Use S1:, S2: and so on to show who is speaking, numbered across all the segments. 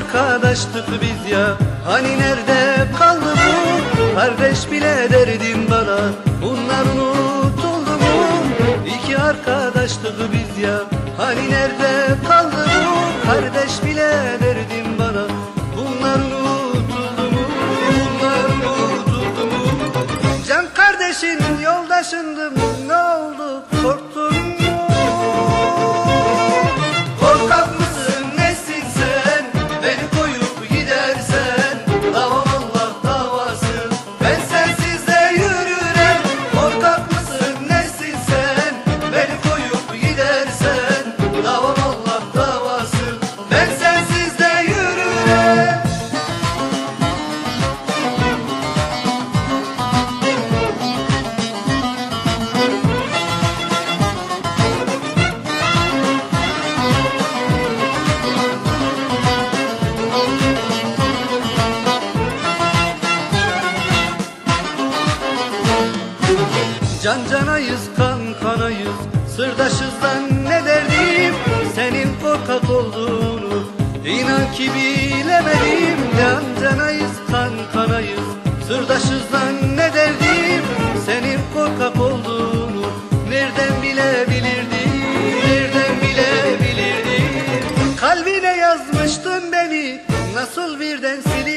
S1: arkadaştık biz ya. Hani nerede kaldı bu? Kardeş bile derdim bana. Bunlar unutuldu mu? İki arkadaştık biz ya. Hani nerede kaldı bu? Kardeş bile derdim bana. Bunlar unutuldu mu? Bunlar unutuldu mu? Can kardeşin yoldaşındım Ne oldu? Korktun Can canayız kan kanayız Sırdaşızdan ne derdim? Senin korkak olduğunu İnan ki bilemedim. Can canayız kan kanayız Sırdaşızdan ne derdim? Senin korkak olduğunu Nereden bilebilirdim? Nereden bilebilirdim? Kalbine yazmıştın beni Nasıl birden silindi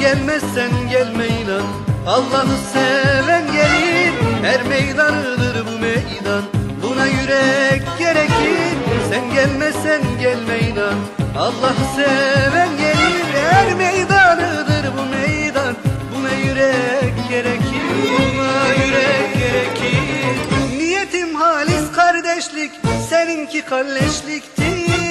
S1: gelmezsen gelme inan Allah'ı seven gelir Her meydanıdır bu meydan. Buna yürek gerekir Sen gelmezsen gelme inan Allah'ı seven gelir Her meydanıdır bu meydan. Buna yürek gerekir Buna yürek gerekir. Niyetim halis kardeşlik Seninki kalleşliktir